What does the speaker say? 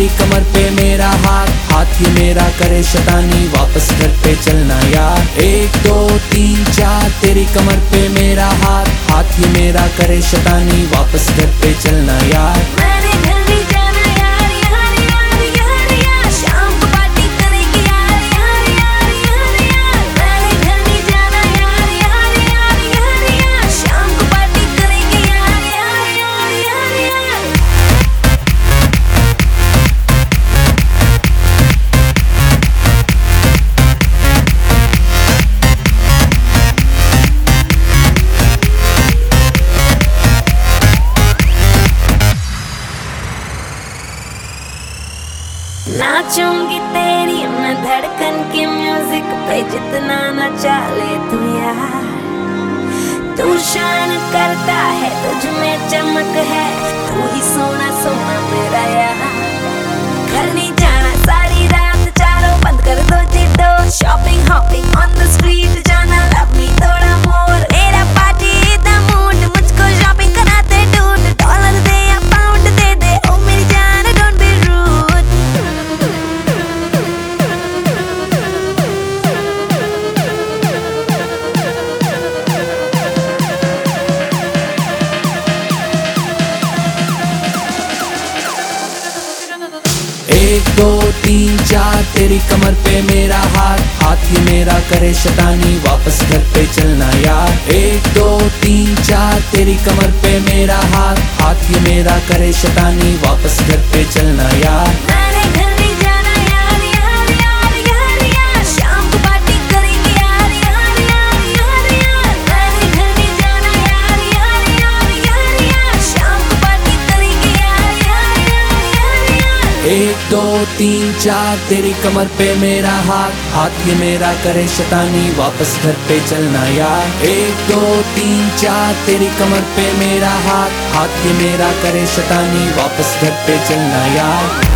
तेरी कमर पे मेरा हाथ हाथ मेरा करे शतानी, वापस घर पे चलना यार। एक, दो, तीन, चार, तेरी कमर पे मेरा हाथ हाथ मेरा करे शतानी, वापस घर पे चलना यार। नाचूँगी तेरी मैं धड़कन के म्यूज़िक पे जितना नचा चाले तू यार। तू शान करता है तेरी कमर पे मेरा हाथ हाथ ही मेरा करे शतानी, वापस घर पे चलना यार। एक, दो, तीन, चार, तेरी कमर पे मेरा हाथ हाथ ही मेरा करे शतानी, वापस घर पे चलना यार। दो, तीन, चार, तेरी कमर पे मेरा हाथ। हाथ ये मेरा करे शतानी, वापस घर पे चलना यार। एक, दो, तीन, चार, तेरी कमर पे मेरा हाथ। हाथ ये मेरा करे शतानी, वापस घर पे चलना यार।